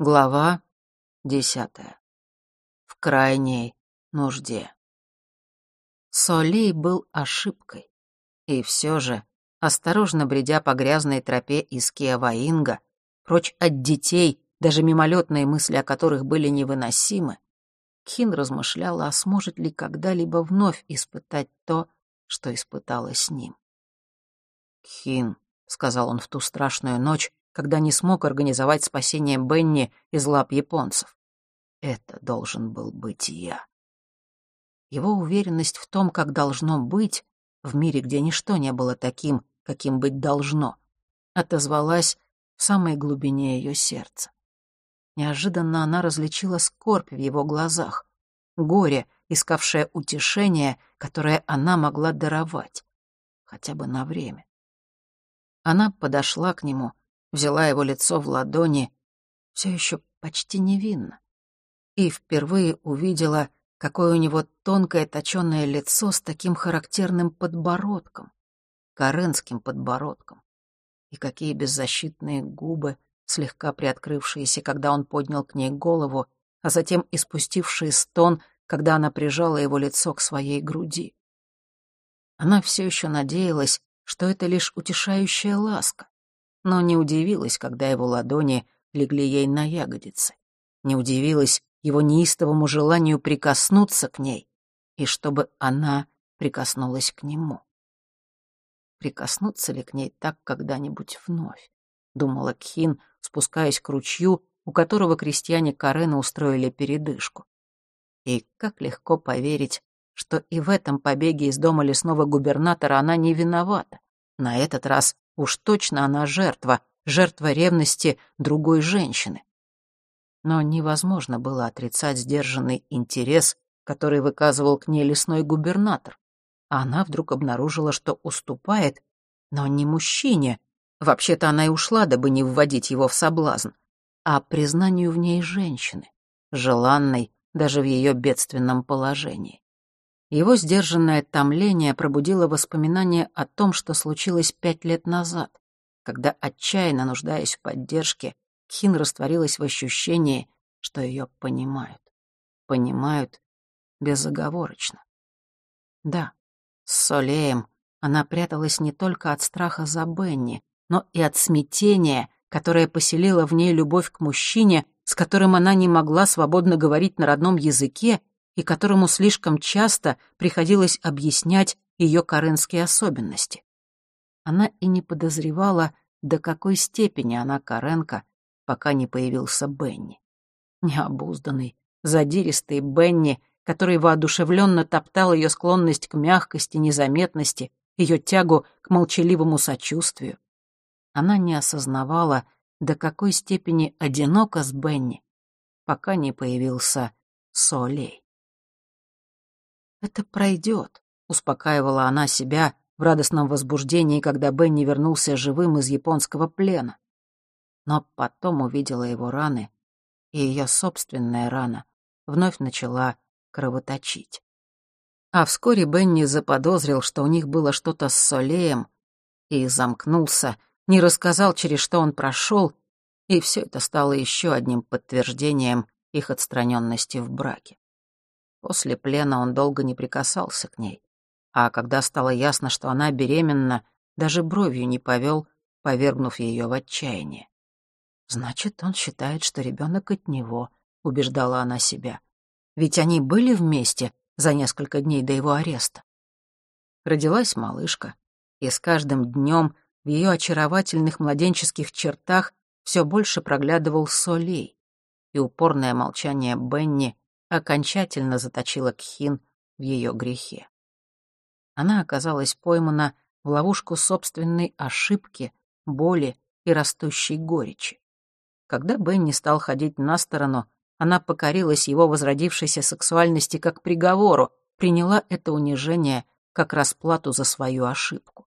Глава десятая. В крайней нужде. Солей был ошибкой. И все же, осторожно бредя по грязной тропе из Киаваинга, прочь от детей, даже мимолетные мысли о которых были невыносимы, Кхин размышляла, а сможет ли когда-либо вновь испытать то, что испытала с ним. «Кхин», — сказал он в ту страшную ночь, когда не смог организовать спасение Бенни из лап японцев. Это должен был быть я. Его уверенность в том, как должно быть, в мире, где ничто не было таким, каким быть должно, отозвалась в самой глубине ее сердца. Неожиданно она различила скорбь в его глазах, горе, искавшее утешение, которое она могла даровать, хотя бы на время. Она подошла к нему, взяла его лицо в ладони, все еще почти невинно, и впервые увидела, какое у него тонкое точёное лицо с таким характерным подбородком, каренским подбородком, и какие беззащитные губы, слегка приоткрывшиеся, когда он поднял к ней голову, а затем испустивший стон, когда она прижала его лицо к своей груди. Она все еще надеялась, что это лишь утешающая ласка, но не удивилась, когда его ладони легли ей на ягодицы. Не удивилась его неистовому желанию прикоснуться к ней, и чтобы она прикоснулась к нему. Прикоснуться ли к ней так когда-нибудь вновь? Думала Кхин, спускаясь к ручью, у которого крестьяне Карена устроили передышку. И как легко поверить, что и в этом побеге из дома лесного губернатора она не виновата. На этот раз Уж точно она жертва, жертва ревности другой женщины. Но невозможно было отрицать сдержанный интерес, который выказывал к ней лесной губернатор. А она вдруг обнаружила, что уступает, но не мужчине. Вообще-то она и ушла, дабы не вводить его в соблазн, а признанию в ней женщины, желанной даже в ее бедственном положении. Его сдержанное томление пробудило воспоминания о том, что случилось пять лет назад, когда, отчаянно нуждаясь в поддержке, Кхин растворилась в ощущении, что ее понимают. Понимают безоговорочно. Да, с Солеем она пряталась не только от страха за Бенни, но и от смятения, которое поселило в ней любовь к мужчине, с которым она не могла свободно говорить на родном языке и которому слишком часто приходилось объяснять ее каренские особенности. Она и не подозревала, до какой степени она каренка, пока не появился Бенни. Необузданный, задиристый Бенни, который воодушевленно топтал ее склонность к мягкости, незаметности, ее тягу к молчаливому сочувствию. Она не осознавала, до какой степени одинока с Бенни, пока не появился Солей. «Это пройдет», — успокаивала она себя в радостном возбуждении, когда Бенни вернулся живым из японского плена. Но потом увидела его раны, и ее собственная рана вновь начала кровоточить. А вскоре Бенни заподозрил, что у них было что-то с Солеем, и замкнулся, не рассказал, через что он прошел, и все это стало еще одним подтверждением их отстраненности в браке. После плена он долго не прикасался к ней. А когда стало ясно, что она беременна, даже бровью не повел, повергнув ее в отчаяние. «Значит, он считает, что ребенок от него», — убеждала она себя. «Ведь они были вместе за несколько дней до его ареста». Родилась малышка, и с каждым днем в ее очаровательных младенческих чертах все больше проглядывал солей, и упорное молчание Бенни окончательно заточила Кхин в ее грехе. Она оказалась поймана в ловушку собственной ошибки, боли и растущей горечи. Когда Бенни стал ходить на сторону, она покорилась его возродившейся сексуальности как приговору, приняла это унижение как расплату за свою ошибку.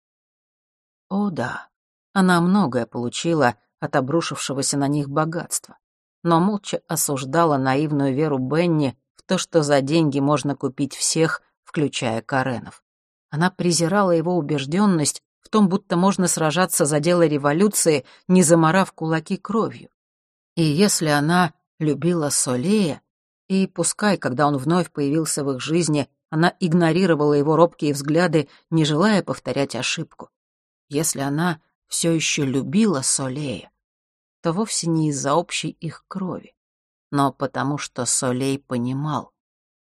О да, она многое получила от обрушившегося на них богатства но молча осуждала наивную веру Бенни в то, что за деньги можно купить всех, включая Каренов. Она презирала его убежденность в том, будто можно сражаться за дело революции, не заморав кулаки кровью. И если она любила Солея, и пускай, когда он вновь появился в их жизни, она игнорировала его робкие взгляды, не желая повторять ошибку. Если она все еще любила Солея, то вовсе не из-за общей их крови, но потому что Солей понимал,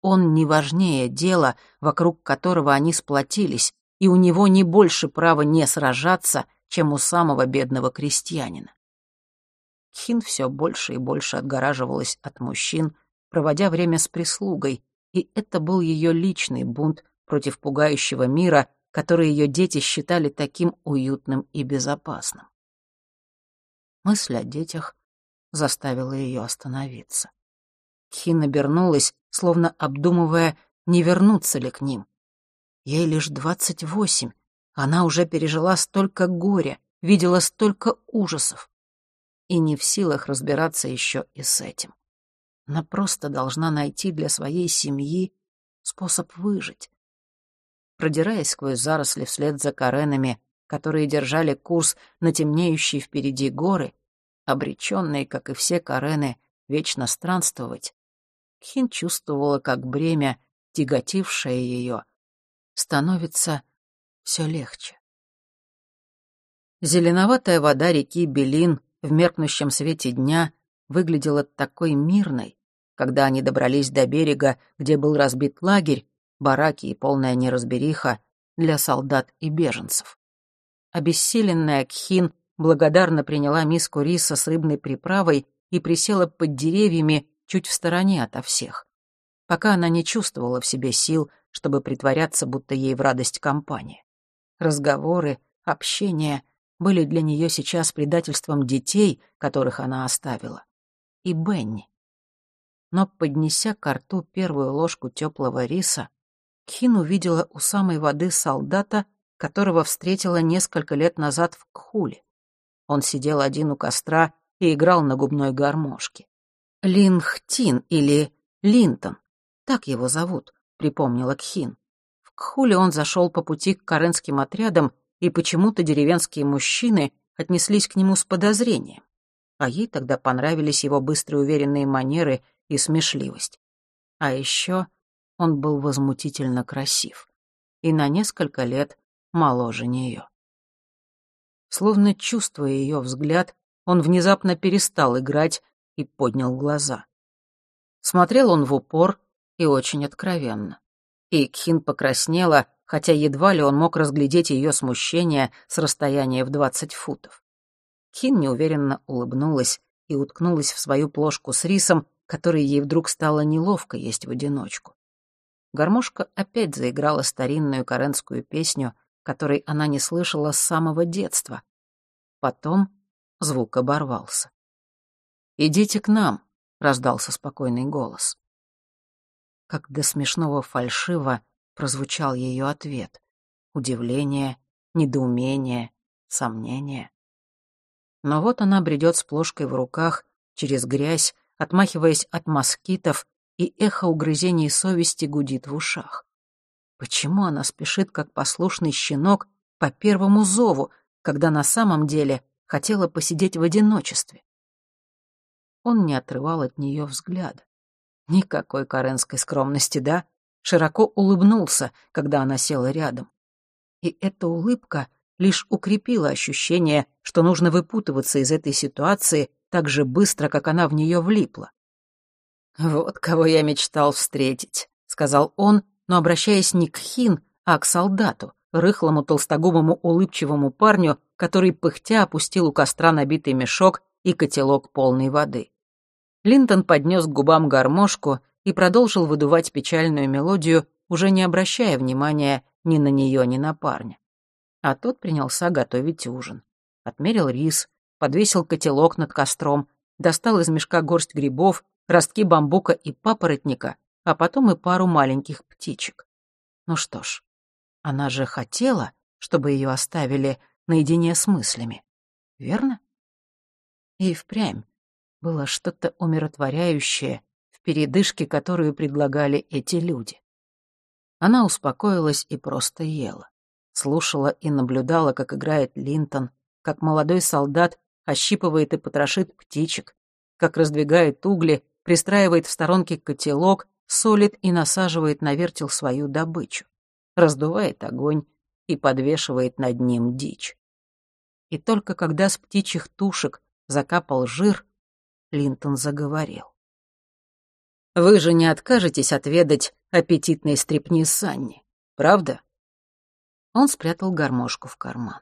он не важнее дела, вокруг которого они сплотились, и у него не больше права не сражаться, чем у самого бедного крестьянина. Хин все больше и больше отгораживалась от мужчин, проводя время с прислугой, и это был ее личный бунт против пугающего мира, который ее дети считали таким уютным и безопасным. Мысль о детях заставила ее остановиться. Хин обернулась, словно обдумывая, не вернуться ли к ним. Ей лишь двадцать восемь, она уже пережила столько горя, видела столько ужасов. И не в силах разбираться еще и с этим. Она просто должна найти для своей семьи способ выжить. Продираясь сквозь заросли вслед за каренами, которые держали курс на темнеющие впереди горы, обреченные, как и все карены, вечно странствовать, Кхин чувствовала, как бремя, тяготившее ее, становится все легче. Зеленоватая вода реки Белин в меркнущем свете дня выглядела такой мирной, когда они добрались до берега, где был разбит лагерь, бараки и полная неразбериха для солдат и беженцев. Обессиленная Кхин благодарно приняла миску риса с рыбной приправой и присела под деревьями чуть в стороне ото всех, пока она не чувствовала в себе сил, чтобы притворяться, будто ей в радость компания. Разговоры, общение были для нее сейчас предательством детей, которых она оставила, и Бенни но, поднеся к рту первую ложку теплого риса, Кхин увидела у самой воды солдата, которого встретила несколько лет назад в Кхуле. Он сидел один у костра и играл на губной гармошке. Линхтин или Линтон, так его зовут, припомнила Кхин. В Кхуле он зашел по пути к каренским отрядам, и почему-то деревенские мужчины отнеслись к нему с подозрением. А ей тогда понравились его быстрые уверенные манеры и смешливость. А еще он был возмутительно красив и на несколько лет моложе нее. Словно чувствуя ее взгляд, он внезапно перестал играть и поднял глаза. Смотрел он в упор и очень откровенно. И Кхин покраснела, хотя едва ли он мог разглядеть ее смущение с расстояния в двадцать футов. Кхин неуверенно улыбнулась и уткнулась в свою плошку с рисом, который ей вдруг стало неловко есть в одиночку. Гармошка опять заиграла старинную каренскую песню, которой она не слышала с самого детства. Потом звук оборвался. «Идите к нам», — раздался спокойный голос. Как до смешного фальшиво прозвучал ее ответ. Удивление, недоумение, сомнение. Но вот она бредет с плошкой в руках через грязь, отмахиваясь от москитов, и эхо угрызений совести гудит в ушах. Почему она спешит, как послушный щенок, по первому зову, когда на самом деле хотела посидеть в одиночестве? Он не отрывал от нее взгляда. Никакой каренской скромности, да? Широко улыбнулся, когда она села рядом. И эта улыбка лишь укрепила ощущение, что нужно выпутываться из этой ситуации так же быстро, как она в нее влипла. «Вот кого я мечтал встретить», — сказал он, но обращаясь не к Хин, а к солдату, рыхлому толстогубому улыбчивому парню, который пыхтя опустил у костра набитый мешок и котелок полной воды. Линтон поднес к губам гармошку и продолжил выдувать печальную мелодию, уже не обращая внимания ни на нее, ни на парня. А тот принялся готовить ужин. Отмерил рис, подвесил котелок над костром, достал из мешка горсть грибов, ростки бамбука и папоротника, а потом и пару маленьких птичек. Ну что ж, она же хотела, чтобы ее оставили наедине с мыслями, верно? И впрямь было что-то умиротворяющее в передышке, которую предлагали эти люди. Она успокоилась и просто ела. Слушала и наблюдала, как играет Линтон, как молодой солдат ощипывает и потрошит птичек, как раздвигает угли, пристраивает в сторонке котелок, солит и насаживает на вертел свою добычу, раздувает огонь и подвешивает над ним дичь. И только когда с птичьих тушек закапал жир, Линтон заговорил. «Вы же не откажетесь отведать аппетитной стрепни Санни, правда?» Он спрятал гармошку в карман.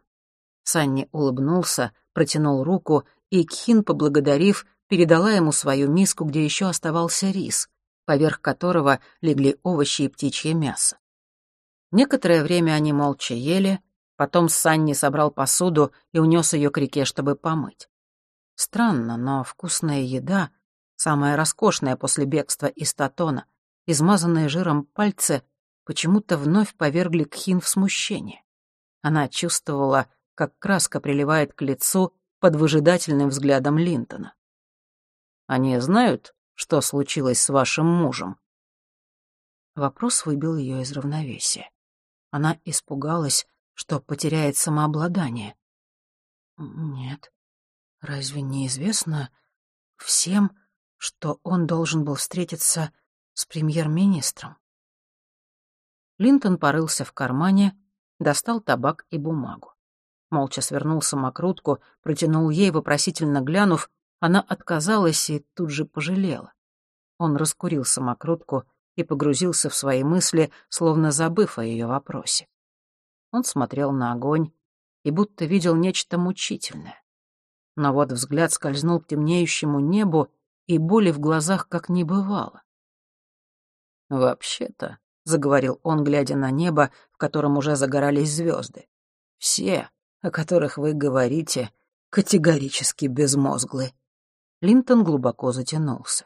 Санни улыбнулся, протянул руку, и Кхин, поблагодарив, передала ему свою миску, где еще оставался рис, поверх которого легли овощи и птичье мясо. Некоторое время они молча ели, потом Санни собрал посуду и унес ее к реке, чтобы помыть. Странно, но вкусная еда, самая роскошная после бегства из Татона, измазанные жиром пальцы, почему-то вновь повергли Кхин в смущение. Она чувствовала, как краска приливает к лицу под выжидательным взглядом Линтона. «Они знают, что случилось с вашим мужем?» Вопрос выбил ее из равновесия. Она испугалась, что потеряет самообладание. «Нет», Разве не известно всем, что он должен был встретиться с премьер-министром? Линтон порылся в кармане, достал табак и бумагу. Молча свернул самокрутку, протянул ей, вопросительно глянув, она отказалась и тут же пожалела. Он раскурил самокрутку и погрузился в свои мысли, словно забыв о ее вопросе. Он смотрел на огонь и будто видел нечто мучительное. Но вот взгляд скользнул к темнеющему небу, и боли в глазах как не бывало. «Вообще-то», — заговорил он, глядя на небо, в котором уже загорались звезды, — «все, о которых вы говорите, категорически безмозглы». Линтон глубоко затянулся.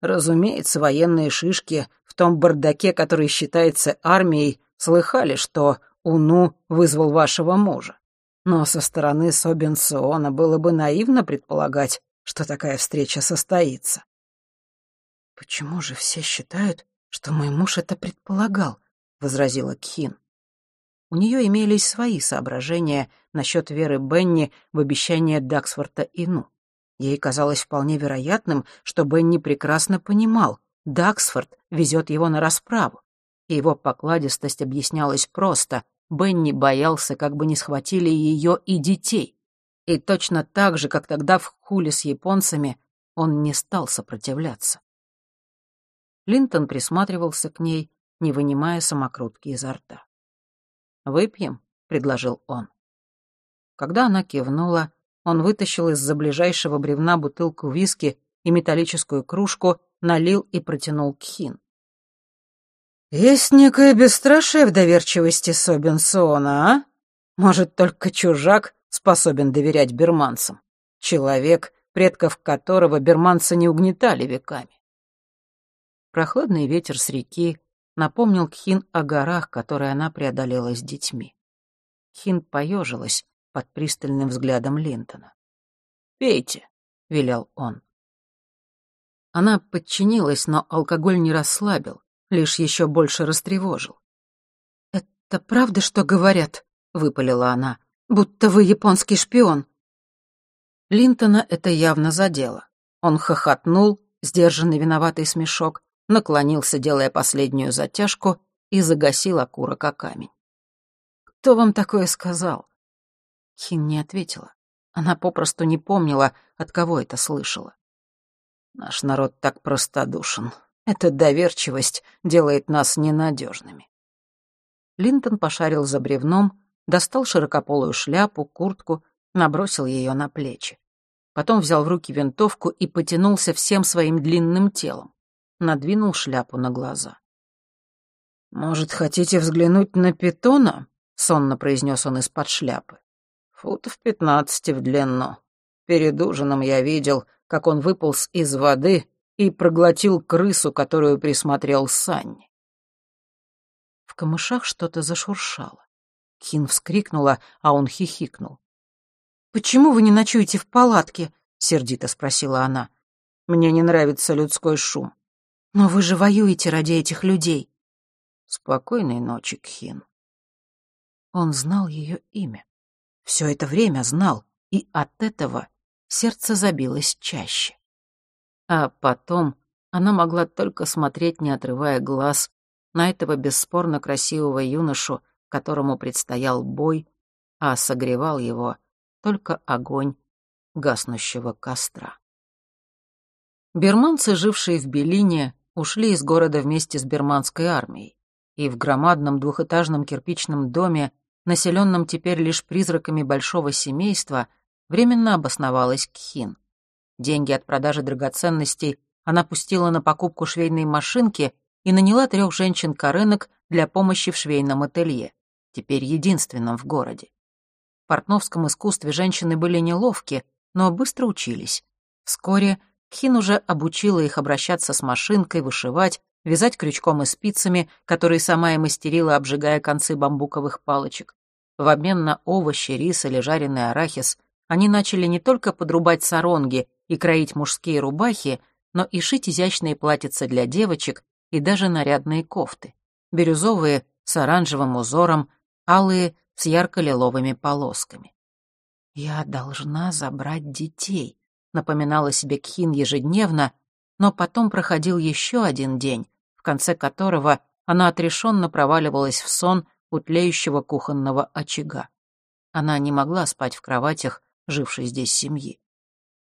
Разумеется, военные шишки в том бардаке, который считается армией, слыхали, что Уну вызвал вашего мужа. Но со стороны Собенсиона было бы наивно предполагать, что такая встреча состоится. «Почему же все считают, что мой муж это предполагал?» — возразила Кхин. У нее имелись свои соображения насчет веры Бенни в обещание Даксфорта Ину. Ей казалось вполне вероятным, что Бенни прекрасно понимал, Даксфорд везет его на расправу, и его покладистость объяснялась просто — Бенни боялся, как бы не схватили ее и детей. И точно так же, как тогда в хуле с японцами, он не стал сопротивляться. Линтон присматривался к ней, не вынимая самокрутки изо рта. «Выпьем?» — предложил он. Когда она кивнула, он вытащил из-за ближайшего бревна бутылку виски и металлическую кружку, налил и протянул Кхин. «Есть некое бесстрашие в доверчивости Собенсона, а? Может, только чужак способен доверять берманцам. Человек, предков которого берманцы не угнетали веками». Прохладный ветер с реки напомнил Кхин о горах, которые она преодолела с детьми. Кхин поежилась под пристальным взглядом Линтона. «Пейте», — велел он. Она подчинилась, но алкоголь не расслабил, лишь еще больше растревожил. «Это правда, что говорят?» — выпалила она. «Будто вы японский шпион». Линтона это явно задело. Он хохотнул, сдержанный виноватый смешок, наклонился, делая последнюю затяжку, и загасил окурок о камень. «Кто вам такое сказал?» Хин не ответила. Она попросту не помнила, от кого это слышала. «Наш народ так простодушен», эта доверчивость делает нас ненадежными. Линтон пошарил за бревном, достал широкополую шляпу, куртку, набросил ее на плечи. Потом взял в руки винтовку и потянулся всем своим длинным телом. Надвинул шляпу на глаза. «Может, хотите взглянуть на питона?» — сонно произнес он из-под шляпы. «Футов пятнадцати в длину. Перед ужином я видел, как он выполз из воды и проглотил крысу, которую присмотрел Санни. В камышах что-то зашуршало. Хин вскрикнула, а он хихикнул. «Почему вы не ночуете в палатке?» — сердито спросила она. «Мне не нравится людской шум». «Но вы же воюете ради этих людей». «Спокойной ночи, Кхин». Он знал ее имя. Все это время знал, и от этого сердце забилось чаще. А потом она могла только смотреть, не отрывая глаз, на этого бесспорно красивого юношу, которому предстоял бой, а согревал его только огонь гаснущего костра. Берманцы, жившие в Белине, ушли из города вместе с берманской армией, и в громадном двухэтажном кирпичном доме, населенном теперь лишь призраками большого семейства, временно обосновалась Кхин. Деньги от продажи драгоценностей она пустила на покупку швейной машинки и наняла трех женщин-каренок для помощи в швейном ателье, теперь единственном в городе. В портновском искусстве женщины были неловки, но быстро учились. Вскоре Кхин уже обучила их обращаться с машинкой, вышивать, вязать крючком и спицами, которые сама и мастерила, обжигая концы бамбуковых палочек. В обмен на овощи, рис или жареный арахис они начали не только подрубать саронги и кроить мужские рубахи, но и шить изящные платьица для девочек и даже нарядные кофты. Бирюзовые с оранжевым узором, алые с ярко-лиловыми полосками. «Я должна забрать детей», — напоминала себе Кхин ежедневно, но потом проходил еще один день, в конце которого она отрешенно проваливалась в сон у тлеющего кухонного очага. Она не могла спать в кроватях, жившей здесь семьи.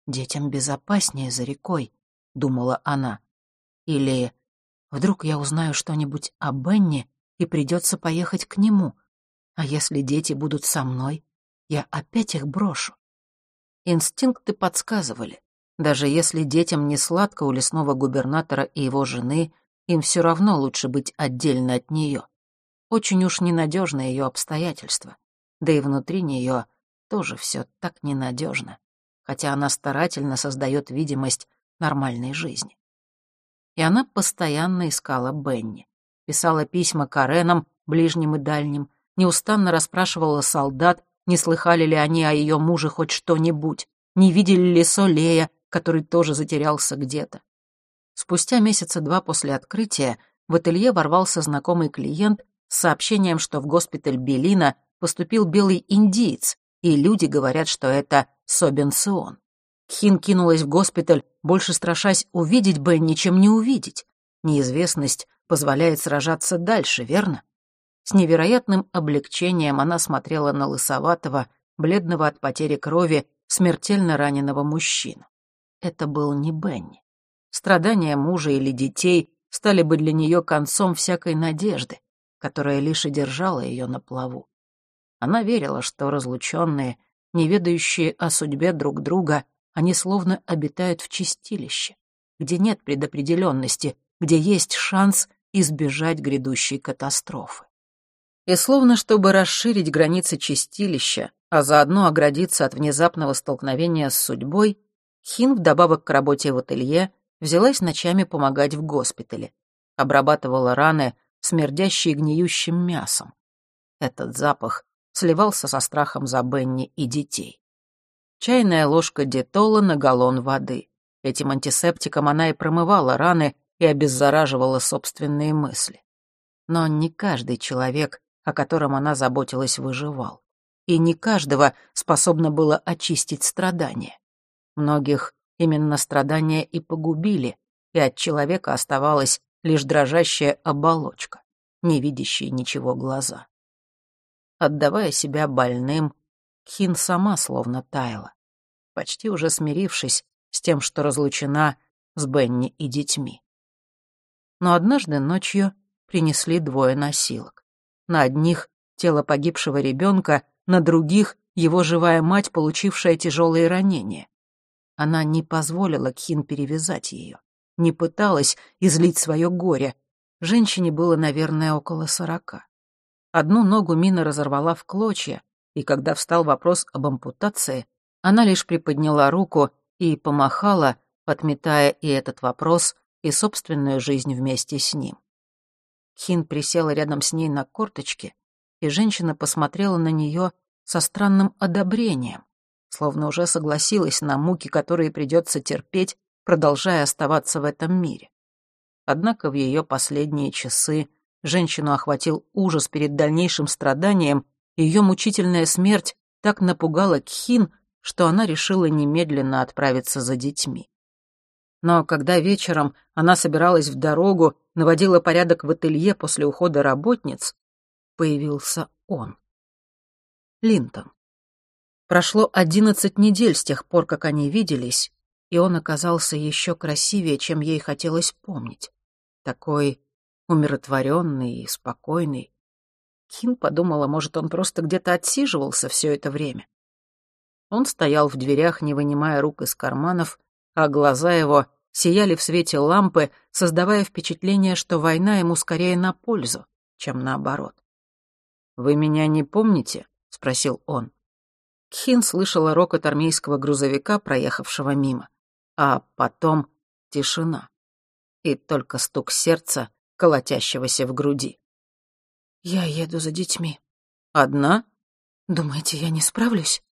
«Детям безопаснее за рекой», — думала она. Или Вдруг я узнаю что-нибудь о Бенни и придется поехать к нему. А если дети будут со мной, я опять их брошу. Инстинкты подсказывали. Даже если детям не сладко у лесного губернатора и его жены, им все равно лучше быть отдельно от нее. Очень уж ненадежны ее обстоятельства. Да и внутри нее тоже все так ненадежно, хотя она старательно создает видимость нормальной жизни и она постоянно искала Бенни. Писала письма Каренам, ближним и дальним, неустанно расспрашивала солдат, не слыхали ли они о ее муже хоть что-нибудь, не видели ли Солея, который тоже затерялся где-то. Спустя месяца два после открытия в ателье ворвался знакомый клиент с сообщением, что в госпиталь Белина поступил белый индиец, и люди говорят, что это Собенсион. Хин кинулась в госпиталь, больше страшась увидеть Бенни, чем не увидеть. Неизвестность позволяет сражаться дальше, верно? С невероятным облегчением она смотрела на лысоватого, бледного от потери крови, смертельно раненого мужчину. Это был не Бенни. Страдания мужа или детей стали бы для нее концом всякой надежды, которая лишь и держала ее на плаву. Она верила, что разлученные, не ведающие о судьбе друг друга, они словно обитают в чистилище, где нет предопределенности, где есть шанс избежать грядущей катастрофы. И словно чтобы расширить границы чистилища, а заодно оградиться от внезапного столкновения с судьбой, Хин, вдобавок к работе в ателье, взялась ночами помогать в госпитале, обрабатывала раны, смердящие гниющим мясом. Этот запах сливался со страхом за Бенни и детей чайная ложка детола на галлон воды. Этим антисептиком она и промывала раны и обеззараживала собственные мысли. Но не каждый человек, о котором она заботилась, выживал. И не каждого способно было очистить страдания. Многих именно страдания и погубили, и от человека оставалась лишь дрожащая оболочка, не видящая ничего глаза. Отдавая себя больным, Хин сама словно таяла, почти уже смирившись с тем, что разлучена с Бенни и детьми. Но однажды ночью принесли двое носилок. На одних — тело погибшего ребенка, на других — его живая мать, получившая тяжелые ранения. Она не позволила Кхин перевязать ее, не пыталась излить свое горе. Женщине было, наверное, около сорока. Одну ногу Мина разорвала в клочья, и когда встал вопрос об ампутации, она лишь приподняла руку и помахала, отметая и этот вопрос, и собственную жизнь вместе с ним. Хин присела рядом с ней на корточке, и женщина посмотрела на нее со странным одобрением, словно уже согласилась на муки, которые придется терпеть, продолжая оставаться в этом мире. Однако в ее последние часы женщину охватил ужас перед дальнейшим страданием, ее мучительная смерть так напугала Кхин, что она решила немедленно отправиться за детьми. но когда вечером она собиралась в дорогу, наводила порядок в ателье после ухода работниц, появился он. Линтон. Прошло одиннадцать недель с тех пор, как они виделись, и он оказался еще красивее, чем ей хотелось помнить. Такой умиротворенный и спокойный. Кин подумала, может, он просто где-то отсиживался все это время. Он стоял в дверях, не вынимая рук из карманов, а глаза его сияли в свете лампы, создавая впечатление, что война ему скорее на пользу, чем наоборот. «Вы меня не помните?» — спросил он. Кхин слышала рокот армейского грузовика, проехавшего мимо. А потом тишина. И только стук сердца, колотящегося в груди. «Я еду за детьми». «Одна?» «Думаете, я не справлюсь?»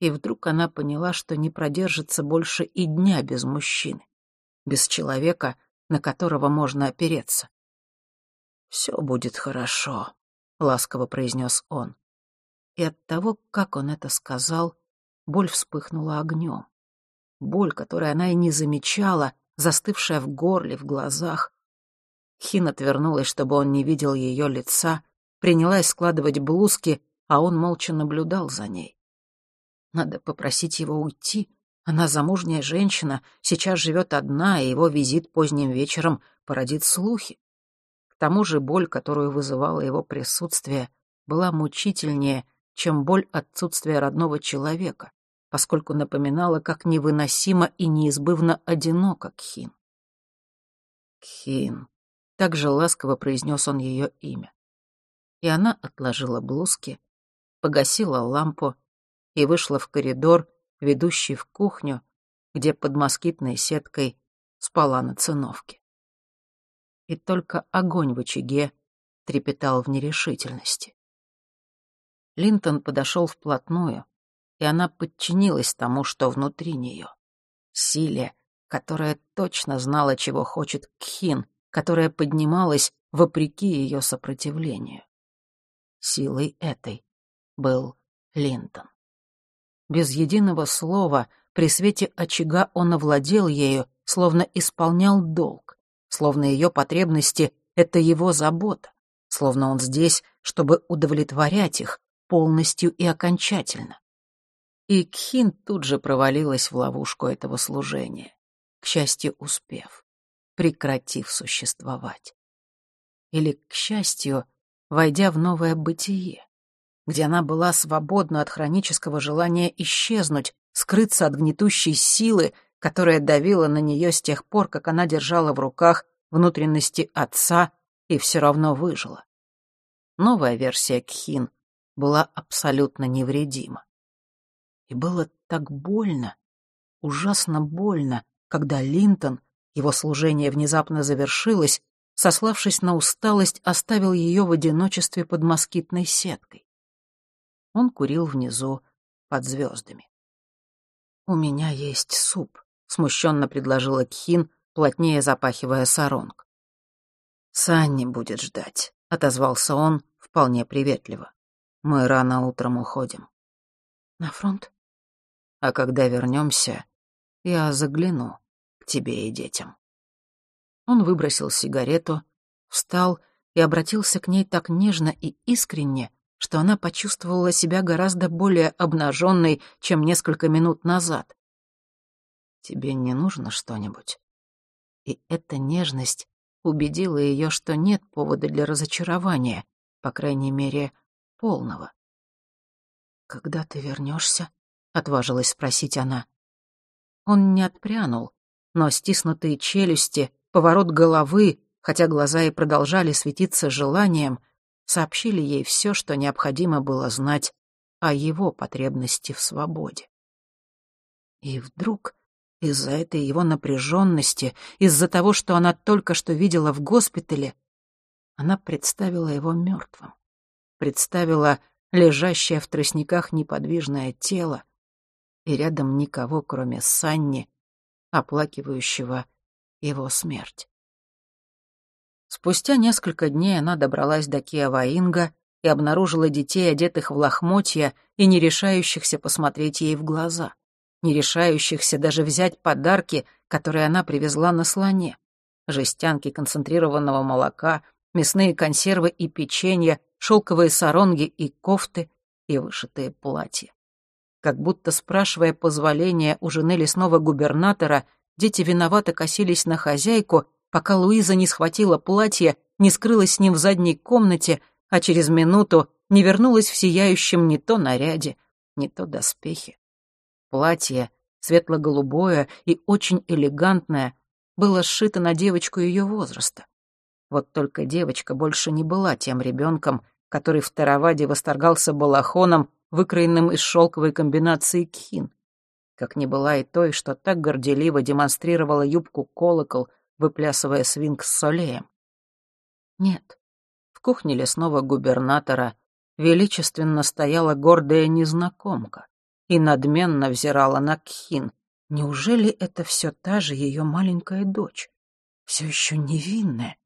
И вдруг она поняла, что не продержится больше и дня без мужчины, без человека, на которого можно опереться. «Все будет хорошо», — ласково произнес он и от того, как он это сказал, боль вспыхнула огнем. Боль, которой она и не замечала, застывшая в горле, в глазах. Хин отвернулась, чтобы он не видел ее лица, принялась складывать блузки, а он молча наблюдал за ней. Надо попросить его уйти. Она замужняя женщина, сейчас живет одна, и его визит поздним вечером породит слухи. К тому же боль, которую вызывало его присутствие, была мучительнее, чем боль отсутствия родного человека, поскольку напоминала, как невыносимо и неизбывно одиноко Кхин. «Кхин», — так же ласково произнес он ее имя. И она отложила блузки, погасила лампу и вышла в коридор, ведущий в кухню, где под москитной сеткой спала на циновке. И только огонь в очаге трепетал в нерешительности. Линтон подошел вплотную, и она подчинилась тому, что внутри нее. Силе, которая точно знала, чего хочет Кхин, которая поднималась вопреки ее сопротивлению. Силой этой был Линтон. Без единого слова при свете очага он овладел ею, словно исполнял долг, словно ее потребности — это его забота, словно он здесь, чтобы удовлетворять их, полностью и окончательно. И Кхин тут же провалилась в ловушку этого служения, к счастью, успев, прекратив существовать. Или, к счастью, войдя в новое бытие, где она была свободна от хронического желания исчезнуть, скрыться от гнетущей силы, которая давила на нее с тех пор, как она держала в руках внутренности отца и все равно выжила. Новая версия Кхин была абсолютно невредима. И было так больно, ужасно больно, когда Линтон, его служение внезапно завершилось, сославшись на усталость, оставил ее в одиночестве под москитной сеткой. Он курил внизу под звездами. «У меня есть суп», — смущенно предложила Кхин, плотнее запахивая саронг. «Санни будет ждать», — отозвался он вполне приветливо. Мы рано утром уходим. На фронт? А когда вернемся, я загляну к тебе и детям. Он выбросил сигарету, встал и обратился к ней так нежно и искренне, что она почувствовала себя гораздо более обнаженной, чем несколько минут назад. «Тебе не нужно что-нибудь?» И эта нежность убедила ее, что нет повода для разочарования, по крайней мере, полного. «Когда ты вернешься?» — отважилась спросить она. Он не отпрянул, но стиснутые челюсти, поворот головы, хотя глаза и продолжали светиться желанием, сообщили ей все, что необходимо было знать о его потребности в свободе. И вдруг из-за этой его напряженности, из-за того, что она только что видела в госпитале, она представила его мертвым представила лежащее в тростниках неподвижное тело и рядом никого, кроме Санни, оплакивающего его смерть. Спустя несколько дней она добралась до Киаваинга и обнаружила детей, одетых в лохмотья и не решающихся посмотреть ей в глаза, не решающихся даже взять подарки, которые она привезла на слоне. Жестянки концентрированного молока, мясные консервы и печенье, шелковые саронги и кофты и вышитые платья. Как будто спрашивая позволения у жены лесного губернатора, дети виновато косились на хозяйку, пока Луиза не схватила платье, не скрылась с ним в задней комнате, а через минуту не вернулась в сияющем не то наряде, не то доспехе. Платье, светло-голубое и очень элегантное, было сшито на девочку ее возраста. Вот только девочка больше не была тем ребенком, который в Тараваде восторгался балахоном, выкроенным из шелковой комбинации кхин. Как не была и той, что так горделиво демонстрировала юбку колокол, выплясывая свинг с солеем. Нет, в кухне лесного губернатора величественно стояла гордая незнакомка и надменно взирала на Кхин. Неужели это все та же ее маленькая дочь? Все еще невинная?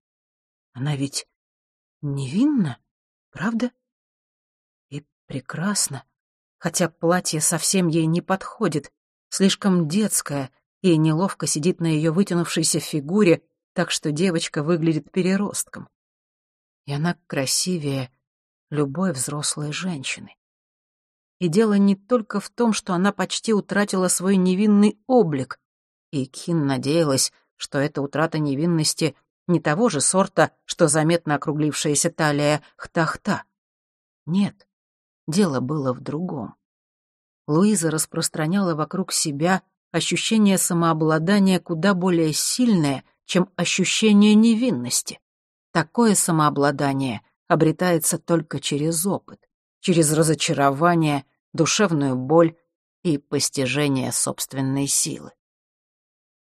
Она ведь невинна, правда? Прекрасно, хотя платье совсем ей не подходит, слишком детское и неловко сидит на ее вытянувшейся фигуре, так что девочка выглядит переростком. И она красивее любой взрослой женщины. И дело не только в том, что она почти утратила свой невинный облик, и Кин надеялась, что эта утрата невинности не того же сорта, что заметно округлившаяся талия хтахта. Нет, дело было в другом. Луиза распространяла вокруг себя ощущение самообладания куда более сильное, чем ощущение невинности. Такое самообладание обретается только через опыт, через разочарование, душевную боль и постижение собственной силы.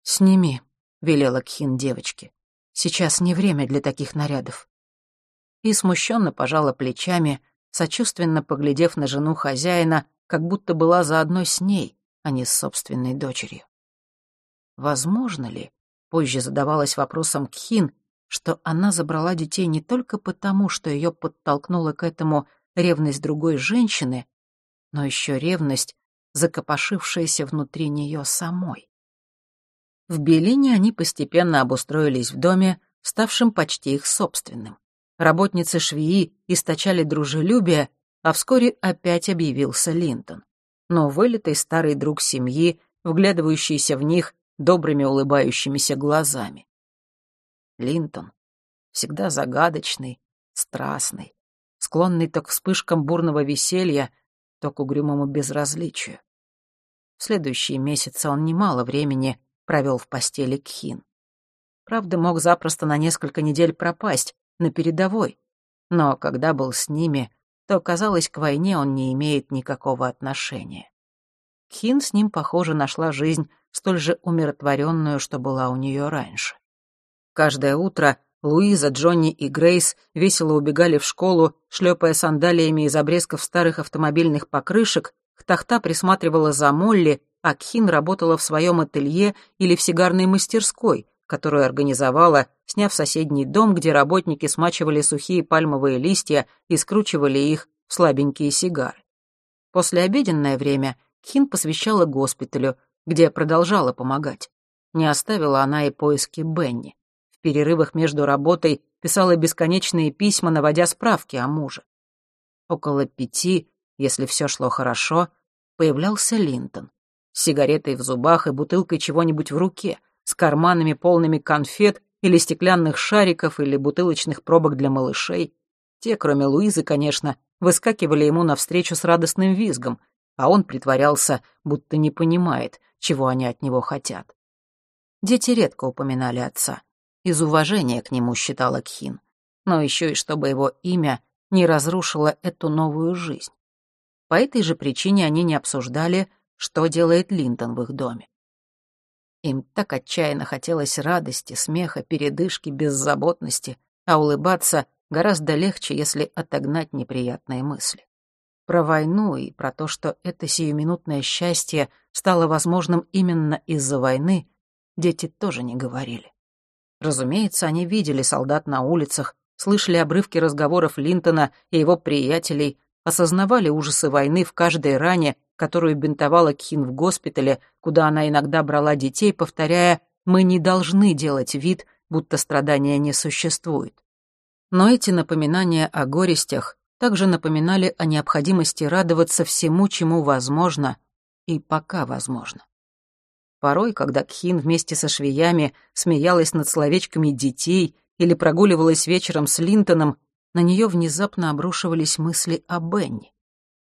«Сними», — велела Кхин девочке. «Сейчас не время для таких нарядов». И смущенно пожала плечами, сочувственно поглядев на жену хозяина, как будто была заодно с ней, а не с собственной дочерью. Возможно ли, позже задавалась вопросом Кхин, что она забрала детей не только потому, что ее подтолкнула к этому ревность другой женщины, но еще ревность, закопошившаяся внутри нее самой. В Белине они постепенно обустроились в доме, ставшем почти их собственным. Работницы швеи источали дружелюбие, а вскоре опять объявился Линтон. Но вылитый старый друг семьи, вглядывающийся в них добрыми улыбающимися глазами. Линтон, всегда загадочный, страстный, склонный то к вспышкам бурного веселья, то к угрюмому безразличию. В следующие месяцы он немало времени провел в постели Кхин. Правда, мог запросто на несколько недель пропасть, на передовой, но когда был с ними, то, казалось, к войне он не имеет никакого отношения. Кхин с ним, похоже, нашла жизнь столь же умиротворенную, что была у нее раньше. Каждое утро Луиза, Джонни и Грейс весело убегали в школу, шлепая сандалиями из обрезков старых автомобильных покрышек, Хтахта присматривала за Молли, а Кхин работала в своем ателье или в сигарной мастерской, которую организовала, сняв соседний дом, где работники смачивали сухие пальмовые листья и скручивали их в слабенькие сигары. После обеденное время Кхин посвящала госпиталю, где продолжала помогать. Не оставила она и поиски Бенни в перерывах между работой писала бесконечные письма, наводя справки о муже. Около пяти, если все шло хорошо, появлялся Линтон с сигаретой в зубах и бутылкой чего-нибудь в руке, с карманами полными конфет или стеклянных шариков или бутылочных пробок для малышей. Те, кроме Луизы, конечно, выскакивали ему навстречу с радостным визгом, а он притворялся, будто не понимает, чего они от него хотят. Дети редко упоминали отца. Из уважения к нему считала Кхин, но еще и чтобы его имя не разрушило эту новую жизнь. По этой же причине они не обсуждали, что делает Линтон в их доме. Им так отчаянно хотелось радости, смеха, передышки, беззаботности, а улыбаться гораздо легче, если отогнать неприятные мысли. Про войну и про то, что это сиюминутное счастье стало возможным именно из-за войны, дети тоже не говорили. Разумеется, они видели солдат на улицах, слышали обрывки разговоров Линтона и его приятелей, осознавали ужасы войны в каждой ране, которую бинтовала Кхин в госпитале, куда она иногда брала детей, повторяя «Мы не должны делать вид, будто страдания не существует». Но эти напоминания о горестях также напоминали о необходимости радоваться всему, чему возможно и пока возможно. Порой, когда Кхин вместе со швеями смеялась над словечками детей или прогуливалась вечером с Линтоном, на нее внезапно обрушивались мысли о Бенни,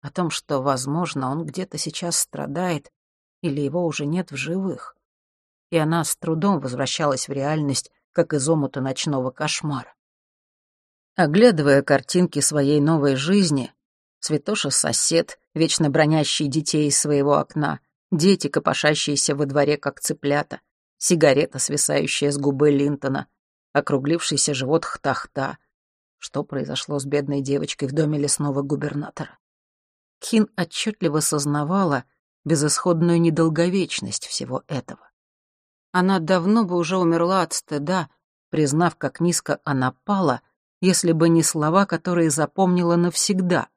о том, что, возможно, он где-то сейчас страдает или его уже нет в живых. И она с трудом возвращалась в реальность, как из омута ночного кошмара. Оглядывая картинки своей новой жизни, Святоша-сосед, вечно бронящий детей из своего окна, дети, копошащиеся во дворе, как цыплята, сигарета, свисающая с губы Линтона, округлившийся живот Хтахта. Что произошло с бедной девочкой в доме лесного губернатора? Кин отчетливо сознавала безысходную недолговечность всего этого. Она давно бы уже умерла от стыда, признав, как низко она пала, если бы не слова, которые запомнила навсегда.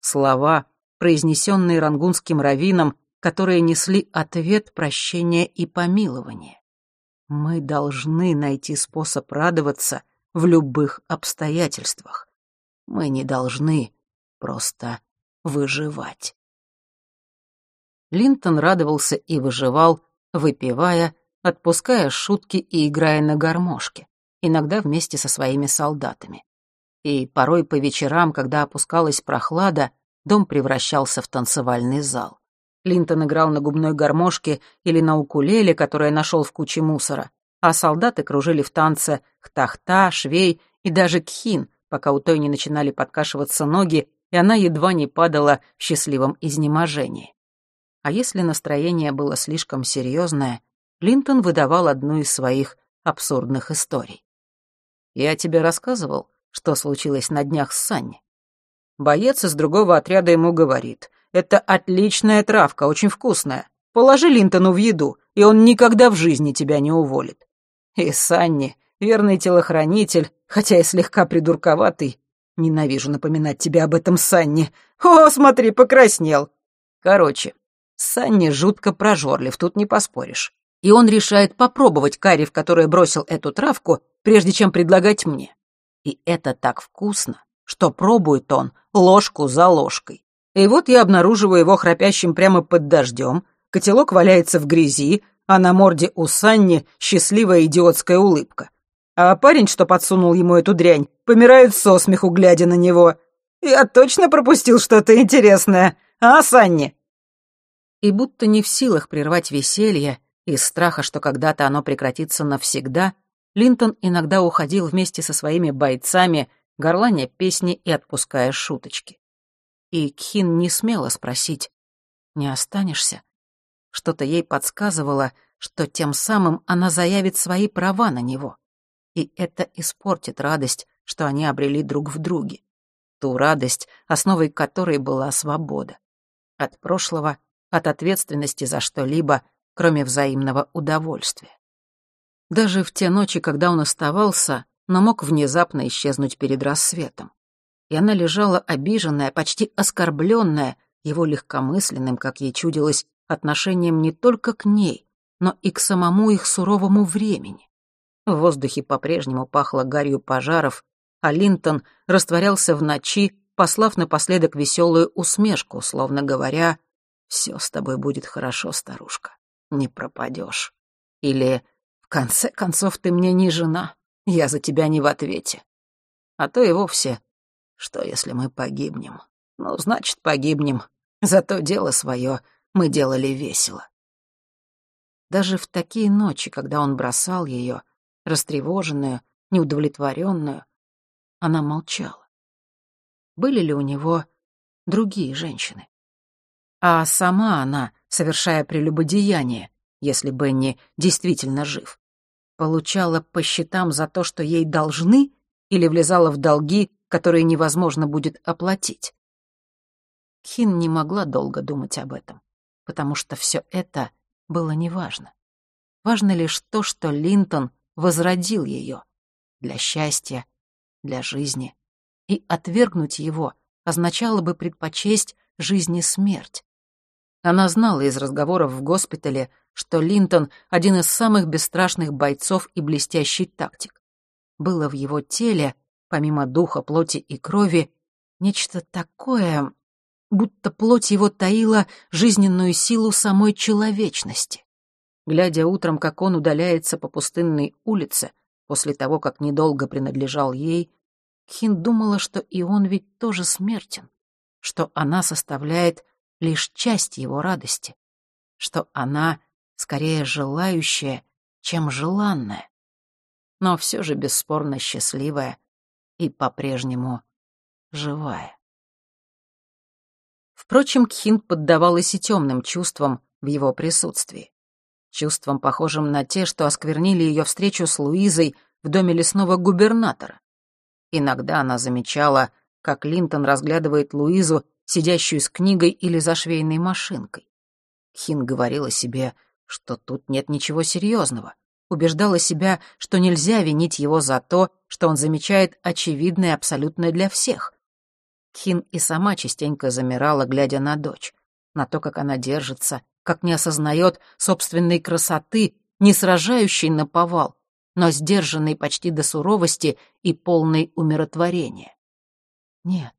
Слова, произнесенные рангунским раввином которые несли ответ прощения и помилования. Мы должны найти способ радоваться в любых обстоятельствах. Мы не должны просто выживать. Линтон радовался и выживал, выпивая, отпуская шутки и играя на гармошке, иногда вместе со своими солдатами. И порой по вечерам, когда опускалась прохлада, дом превращался в танцевальный зал. Линтон играл на губной гармошке или на укулеле, которое нашел в куче мусора, а солдаты кружили в танце хтахта, швей и даже кхин, пока у той не начинали подкашиваться ноги, и она едва не падала в счастливом изнеможении. А если настроение было слишком серьезное, Линтон выдавал одну из своих абсурдных историй. «Я тебе рассказывал, что случилось на днях с Санни?» Боец из другого отряда ему говорит, это отличная травка, очень вкусная. Положи Линтону в еду, и он никогда в жизни тебя не уволит. И Санни, верный телохранитель, хотя и слегка придурковатый. Ненавижу напоминать тебе об этом, Санни. О, смотри, покраснел. Короче, Санни жутко прожорлив, тут не поспоришь. И он решает попробовать карри, в которое бросил эту травку, прежде чем предлагать мне. И это так вкусно, что пробует он ложку за ложкой. И вот я обнаруживаю его храпящим прямо под дождем, котелок валяется в грязи, а на морде у Санни счастливая идиотская улыбка. А парень, что подсунул ему эту дрянь, помирает со смеху, глядя на него. «Я точно пропустил что-то интересное, а, Санни?» И будто не в силах прервать веселье, из страха, что когда-то оно прекратится навсегда, Линтон иногда уходил вместе со своими бойцами, горланя песни и отпуская шуточки и Кхин не смела спросить «Не останешься?» Что-то ей подсказывало, что тем самым она заявит свои права на него. И это испортит радость, что они обрели друг в друге. Ту радость, основой которой была свобода. От прошлого, от ответственности за что-либо, кроме взаимного удовольствия. Даже в те ночи, когда он оставался, но мог внезапно исчезнуть перед рассветом и она лежала обиженная, почти оскорбленная его легкомысленным, как ей чудилось, отношением не только к ней, но и к самому их суровому времени. В воздухе по-прежнему пахло гарью пожаров, а Линтон растворялся в ночи, послав напоследок веселую усмешку, словно говоря «Все с тобой будет хорошо, старушка, не пропадешь». Или «В конце концов, ты мне не жена, я за тебя не в ответе». А то и вовсе что, если мы погибнем? Ну, значит, погибнем. Зато дело свое мы делали весело. Даже в такие ночи, когда он бросал ее, растревоженную, неудовлетворенную, она молчала. Были ли у него другие женщины? А сама она, совершая прелюбодеяние, если Бенни действительно жив, получала по счетам за то, что ей должны, или влезала в долги, которые невозможно будет оплатить. Хин не могла долго думать об этом, потому что все это было неважно. Важно лишь то, что Линтон возродил ее для счастья, для жизни, и отвергнуть его означало бы предпочесть жизни смерть. Она знала из разговоров в госпитале, что Линтон — один из самых бесстрашных бойцов и блестящий тактик. Было в его теле, помимо духа, плоти и крови, нечто такое, будто плоть его таила жизненную силу самой человечности. Глядя утром, как он удаляется по пустынной улице, после того, как недолго принадлежал ей, Кхин думала, что и он ведь тоже смертен, что она составляет лишь часть его радости, что она скорее желающая, чем желанная, но все же бесспорно счастливая и по-прежнему живая. Впрочем, Кхин поддавалась и темным чувствам в его присутствии. Чувствам, похожим на те, что осквернили ее встречу с Луизой в доме лесного губернатора. Иногда она замечала, как Линтон разглядывает Луизу, сидящую с книгой или за швейной машинкой. Хин говорила себе, что тут нет ничего серьезного, убеждала себя, что нельзя винить его за то, что он замечает очевидное абсолютно для всех. Хин и сама частенько замирала, глядя на дочь, на то, как она держится, как не осознает собственной красоты, не сражающей на повал, но сдержанной почти до суровости и полной умиротворения. Нет,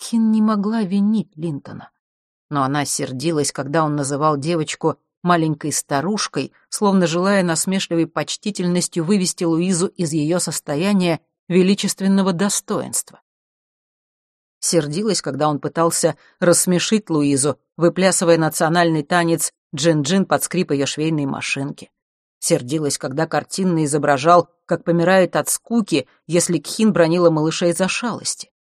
Хин не могла винить Линтона. Но она сердилась, когда он называл девочку маленькой старушкой, словно желая насмешливой почтительностью вывести Луизу из ее состояния величественного достоинства. Сердилась, когда он пытался рассмешить Луизу, выплясывая национальный танец джин-джин под скрип ее швейной машинки. Сердилась, когда картинно изображал, как помирает от скуки, если Кхин бронила малышей за шалости.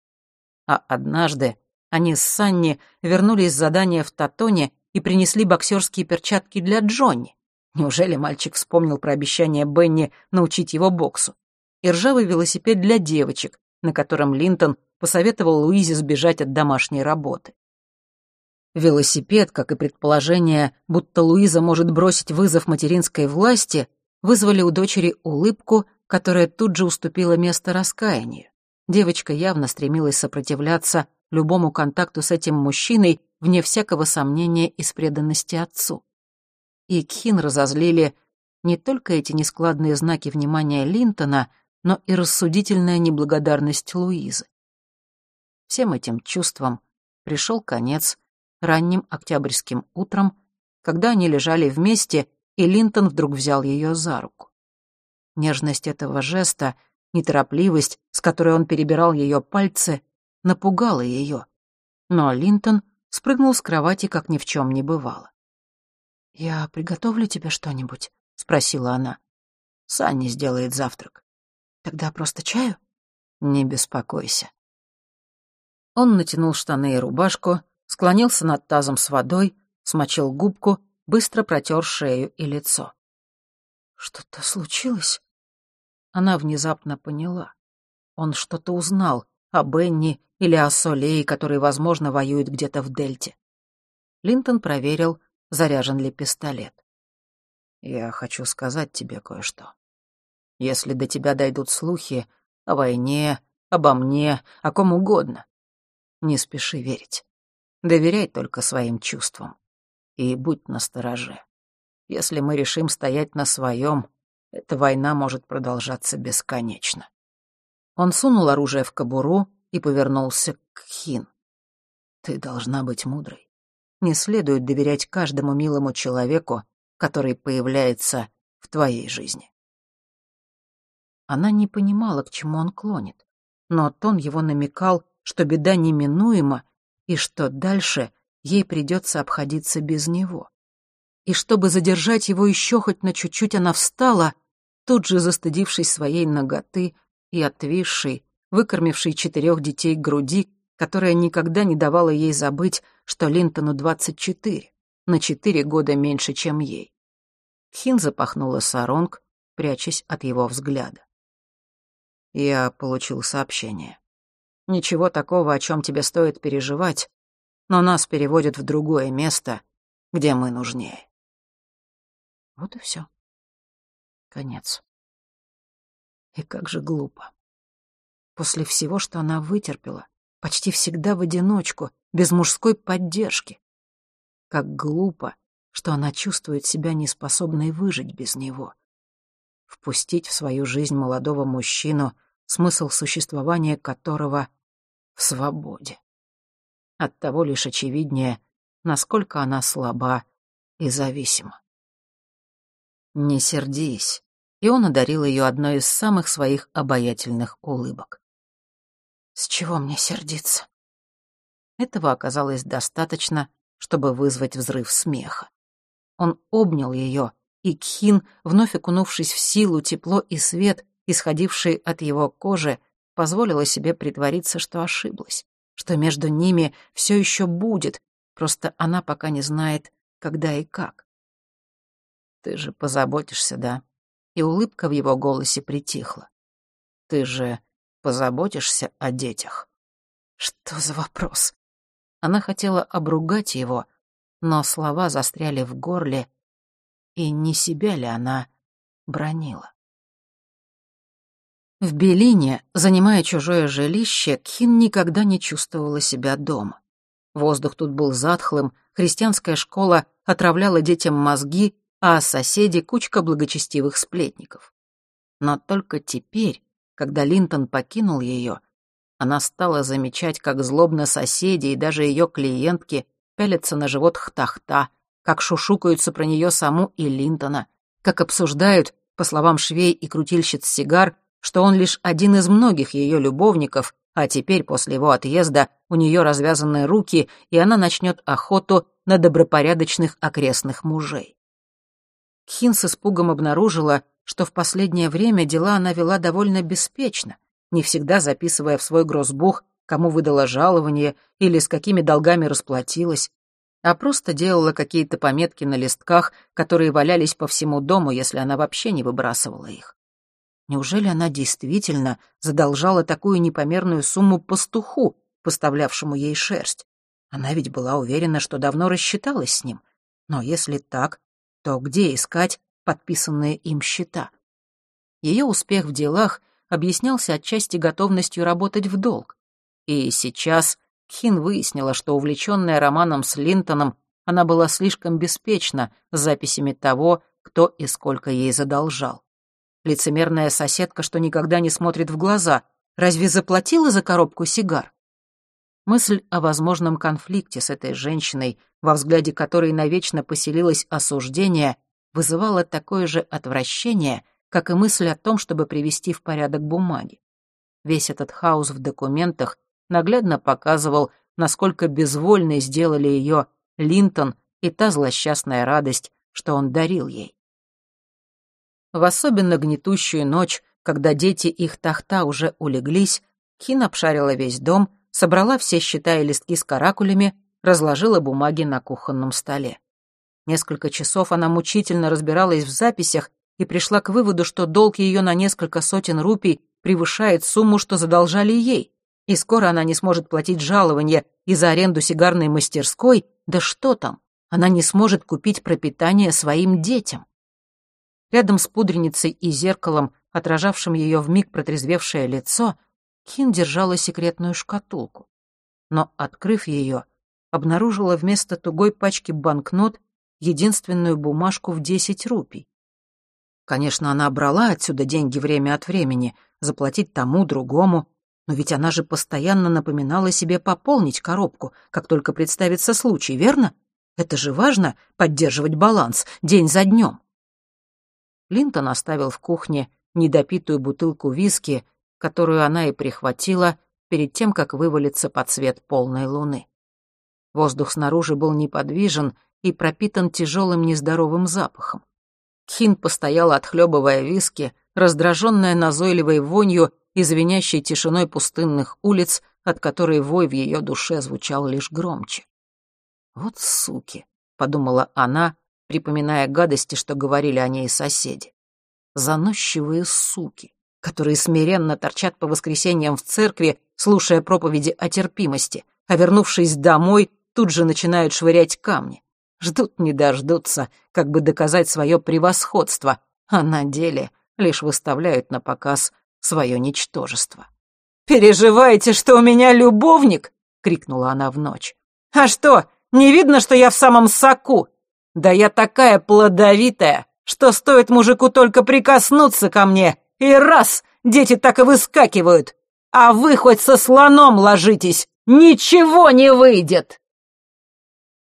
А однажды они с Санни вернулись с задания в Татоне и принесли боксерские перчатки для Джонни. Неужели мальчик вспомнил про обещание Бенни научить его боксу? И ржавый велосипед для девочек, на котором Линтон посоветовал Луизе сбежать от домашней работы. Велосипед, как и предположение, будто Луиза может бросить вызов материнской власти, вызвали у дочери улыбку, которая тут же уступила место раскаянию. Девочка явно стремилась сопротивляться любому контакту с этим мужчиной, вне всякого сомнения из преданности отцу. И Кхин разозлили не только эти нескладные знаки внимания Линтона, но и рассудительная неблагодарность Луизы. Всем этим чувствам пришел конец ранним октябрьским утром, когда они лежали вместе, и Линтон вдруг взял ее за руку. Нежность этого жеста — Неторопливость, с которой он перебирал ее пальцы, напугала ее. Но Линтон спрыгнул с кровати, как ни в чем не бывало. «Я приготовлю тебе что-нибудь?» — спросила она. «Санни сделает завтрак». «Тогда просто чаю?» «Не беспокойся». Он натянул штаны и рубашку, склонился над тазом с водой, смочил губку, быстро протер шею и лицо. «Что-то случилось?» Она внезапно поняла. Он что-то узнал о Бенни или о Солее, который, возможно, воюет где-то в Дельте. Линтон проверил, заряжен ли пистолет. «Я хочу сказать тебе кое-что. Если до тебя дойдут слухи о войне, обо мне, о ком угодно, не спеши верить. Доверяй только своим чувствам. И будь настороже. Если мы решим стоять на своем, эта война может продолжаться бесконечно. Он сунул оружие в кобуру и повернулся к Хин. Ты должна быть мудрой. Не следует доверять каждому милому человеку, который появляется в твоей жизни. Она не понимала, к чему он клонит, но тон его намекал, что беда неминуема и что дальше ей придется обходиться без него. И чтобы задержать его еще хоть на чуть-чуть, она встала тут же застыдившись своей ноготы и отвисшей, выкормившей четырех детей груди, которая никогда не давала ей забыть, что Линтону 24, на четыре года меньше, чем ей. Хин запахнула саронг, прячась от его взгляда. «Я получил сообщение. Ничего такого, о чем тебе стоит переживать, но нас переводят в другое место, где мы нужнее». Вот и все. Конец. И как же глупо. После всего, что она вытерпела, почти всегда в одиночку, без мужской поддержки. как глупо, что она чувствует себя неспособной выжить без него. Впустить в свою жизнь молодого мужчину, смысл существования которого в свободе. Оттого лишь очевиднее, насколько она слаба и зависима. «Не сердись», и он одарил ее одной из самых своих обаятельных улыбок. «С чего мне сердиться?» Этого оказалось достаточно, чтобы вызвать взрыв смеха. Он обнял ее, и Кхин, вновь окунувшись в силу, тепло и свет, исходившие от его кожи, позволила себе притвориться, что ошиблась, что между ними все еще будет, просто она пока не знает, когда и как. «Ты же позаботишься, да?» И улыбка в его голосе притихла. «Ты же позаботишься о детях?» «Что за вопрос?» Она хотела обругать его, но слова застряли в горле, и не себя ли она бронила. В Белине, занимая чужое жилище, Кхин никогда не чувствовала себя дома. Воздух тут был затхлым, христианская школа отравляла детям мозги, а соседи — кучка благочестивых сплетников. Но только теперь, когда Линтон покинул ее, она стала замечать, как злобно соседи и даже ее клиентки пялятся на живот Хтахта, как шушукаются про нее саму и Линтона, как обсуждают, по словам швей и крутильщиц сигар, что он лишь один из многих ее любовников, а теперь, после его отъезда, у нее развязаны руки, и она начнет охоту на добропорядочных окрестных мужей. Кхин с испугом обнаружила, что в последнее время дела она вела довольно беспечно, не всегда записывая в свой гроссбух кому выдала жалование или с какими долгами расплатилась, а просто делала какие-то пометки на листках, которые валялись по всему дому, если она вообще не выбрасывала их. Неужели она действительно задолжала такую непомерную сумму пастуху, поставлявшему ей шерсть? Она ведь была уверена, что давно рассчиталась с ним. Но если так, то где искать подписанные им счета? Ее успех в делах объяснялся отчасти готовностью работать в долг. И сейчас Хин выяснила, что увлеченная романом с Линтоном, она была слишком беспечна с записями того, кто и сколько ей задолжал. Лицемерная соседка, что никогда не смотрит в глаза, разве заплатила за коробку сигар? Мысль о возможном конфликте с этой женщиной, во взгляде которой навечно поселилось осуждение, вызывала такое же отвращение, как и мысль о том, чтобы привести в порядок бумаги. Весь этот хаос в документах наглядно показывал, насколько безвольной сделали ее Линтон и та злосчастная радость, что он дарил ей. В особенно гнетущую ночь, когда дети их тахта уже улеглись, Кин обшарила весь дом, собрала все счета и листки с каракулями, разложила бумаги на кухонном столе. Несколько часов она мучительно разбиралась в записях и пришла к выводу, что долг ее на несколько сотен рупий превышает сумму, что задолжали ей и скоро она не сможет платить жалование и за аренду сигарной мастерской, да что там, она не сможет купить пропитание своим детям. Рядом с пудреницей и зеркалом, отражавшим ее вмиг протрезвевшее лицо, Кин держала секретную шкатулку. Но, открыв ее, обнаружила вместо тугой пачки банкнот единственную бумажку в десять рупий. Конечно, она брала отсюда деньги время от времени, заплатить тому, другому, но ведь она же постоянно напоминала себе пополнить коробку, как только представится случай, верно? Это же важно — поддерживать баланс день за днем. Линтон оставил в кухне недопитую бутылку виски, которую она и прихватила перед тем, как вывалиться под свет полной луны. Воздух снаружи был неподвижен и пропитан тяжелым нездоровым запахом. Кхин постояла, отхлебывая виски, раздраженная назойливой вонью и звенящей тишиной пустынных улиц, от которой вой в ее душе звучал лишь громче. «Вот суки», — подумала она, припоминая гадости, что говорили о ней соседи. «Заносчивые суки, которые смиренно торчат по воскресеньям в церкви, слушая проповеди о терпимости, а вернувшись домой, тут же начинают швырять камни. Ждут не дождутся, как бы доказать свое превосходство, а на деле лишь выставляют на показ свое ничтожество. «Переживаете, что у меня любовник?» — крикнула она в ночь. «А что, Не видно, что я в самом соку? Да я такая плодовитая, что стоит мужику только прикоснуться ко мне, и раз, дети так и выскакивают. А вы хоть со слоном ложитесь, ничего не выйдет!»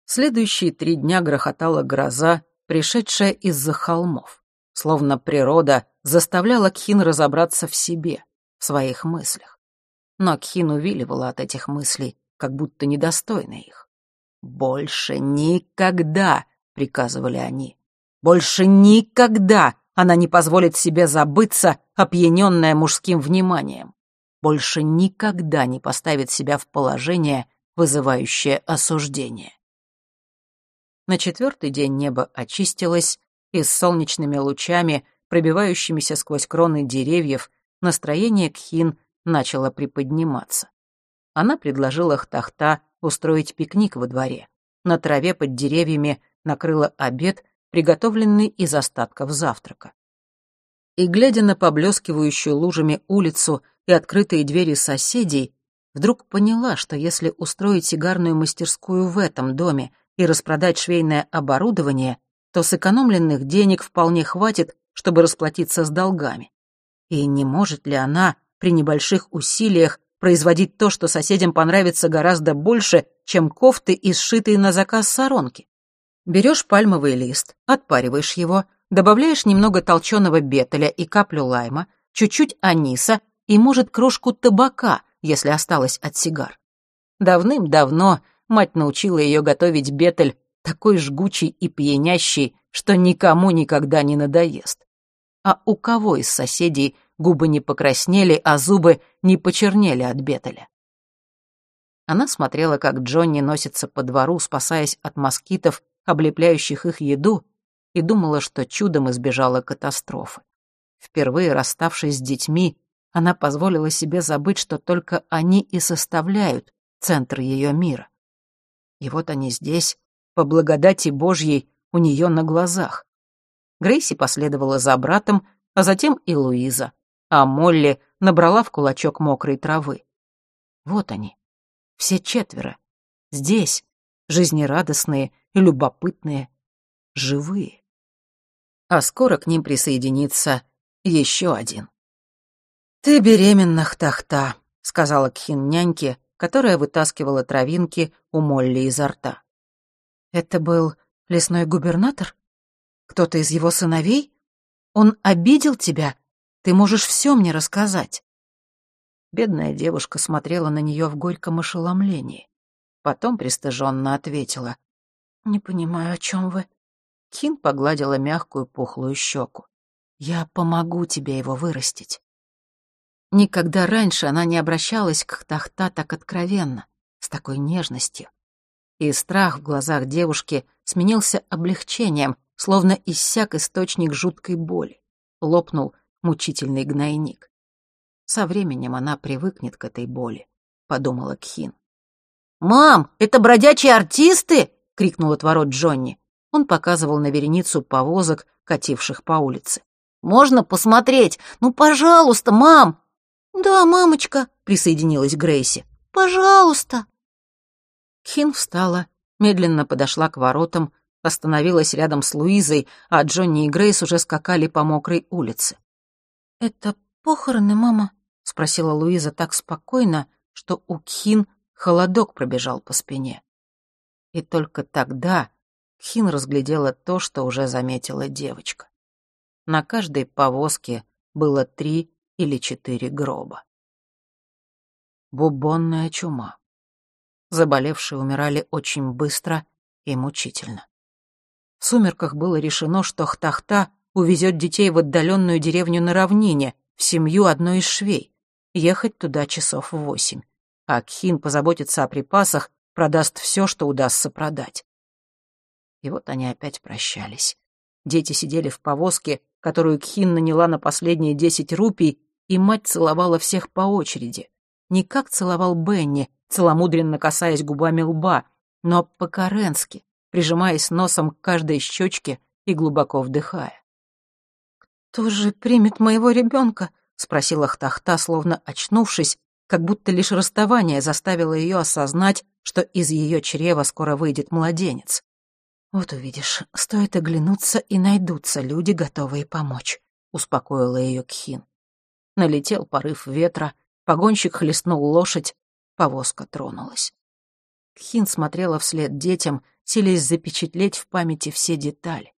Следующие три дня грохотала гроза, пришедшая из-за холмов. Словно природа заставляла Кхин разобраться в себе, в своих мыслях. Но Кхин увиливала от этих мыслей, как будто недостойна их. «Больше никогда!» — приказывали они. «Больше никогда она не позволит себе забыться, опьяненная мужским вниманием. Больше никогда не поставит себя в положение, вызывающее осуждение». На четвертый день небо очистилось, и с солнечными лучами, пробивающимися сквозь кроны деревьев, настроение Кхин начало приподниматься. Она предложила Хтахта устроить пикник во дворе. На траве под деревьями накрыла обед, приготовленный из остатков завтрака. И, глядя на поблескивающую лужами улицу и открытые двери соседей, вдруг поняла, что если устроить сигарную мастерскую в этом доме и распродать швейное оборудование, то сэкономленных денег вполне хватит, чтобы расплатиться с долгами. И не может ли она при небольших усилиях производить то, что соседям понравится гораздо больше, чем кофты и сшитые на заказ соронки? Берешь пальмовый лист, отпариваешь его, добавляешь немного толченого бетеля и каплю лайма, чуть-чуть аниса и, может, крошку табака, если осталось от сигар. Давным-давно Мать научила ее готовить бетель, такой жгучий и пьянящий, что никому никогда не надоест. А у кого из соседей губы не покраснели, а зубы не почернели от бетеля? Она смотрела, как Джонни носится по двору, спасаясь от москитов, облепляющих их еду, и думала, что чудом избежала катастрофы. Впервые расставшись с детьми, она позволила себе забыть, что только они и составляют центр ее мира. И вот они здесь, по благодати Божьей, у нее на глазах. Грейси последовала за братом, а затем и Луиза, а Молли набрала в кулачок мокрой травы. Вот они, все четверо, здесь, жизнерадостные любопытные, живые. А скоро к ним присоединится еще один. «Ты беременна, Хтахта», — сказала Кхин няньке, которая вытаскивала травинки у Молли изо рта. «Это был лесной губернатор? Кто-то из его сыновей? Он обидел тебя? Ты можешь все мне рассказать». Бедная девушка смотрела на нее в горьком ошеломлении. Потом пристыженно ответила. «Не понимаю, о чем вы?» Кин погладила мягкую пухлую щеку. «Я помогу тебе его вырастить. Никогда раньше она не обращалась к Тахта так откровенно, с такой нежностью. И страх в глазах девушки сменился облегчением, словно иссяк источник жуткой боли. Лопнул мучительный гнойник. Со временем она привыкнет к этой боли, подумала Кхин. «Мам, это бродячие артисты!» — крикнул от ворот Джонни. Он показывал на вереницу повозок, кативших по улице. «Можно посмотреть? Ну, пожалуйста, мам!» «Да, мамочка», — присоединилась Грейси. «Пожалуйста». Хин встала, медленно подошла к воротам, остановилась рядом с Луизой, а Джонни и Грейс уже скакали по мокрой улице. «Это похороны, мама?» — спросила Луиза так спокойно, что у Кхин холодок пробежал по спине. И только тогда Кхин разглядела то, что уже заметила девочка. На каждой повозке было три или четыре гроба. Бубонная чума. Заболевшие умирали очень быстро и мучительно. В сумерках было решено, что Хтахта увезет детей в отдаленную деревню на равнине, в семью одной из швей. Ехать туда часов в восемь. А Кхин позаботится о припасах, продаст все, что удастся продать. И вот они опять прощались. Дети сидели в повозке, которую Кхин наняла на последние десять рупий, и мать целовала всех по очереди. Не как целовал Бенни, целомудренно касаясь губами лба, но по-каренски, прижимаясь носом к каждой щечке и глубоко вдыхая. «Кто же примет моего ребенка?» — спросила Хтахта, словно очнувшись, как будто лишь расставание заставило ее осознать, что из ее чрева скоро выйдет младенец. «Вот увидишь, стоит оглянуться, и найдутся люди, готовые помочь», — успокоила ее Кхин. Налетел порыв ветра, погонщик хлестнул лошадь, повозка тронулась. Кхин смотрела вслед детям, силясь запечатлеть в памяти все детали.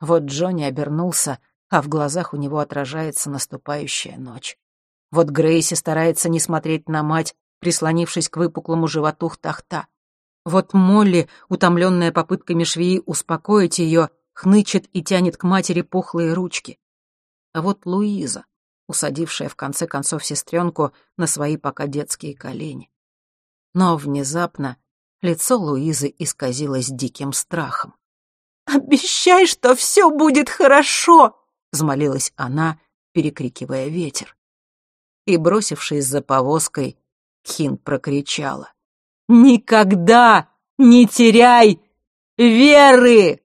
Вот Джонни обернулся, а в глазах у него отражается наступающая ночь. Вот Грейси старается не смотреть на мать, прислонившись к выпуклому животу Хтахта. Вот Молли, утомленная попытками швеи успокоить ее, хнычет и тянет к матери пухлые ручки. А вот Луиза, усадившая в конце концов сестренку на свои пока детские колени. Но внезапно лицо Луизы исказилось диким страхом. «Обещай, что все будет хорошо!» — взмолилась она, перекрикивая ветер. И, бросившись за повозкой, Кхин прокричала. «Никогда не теряй веры!»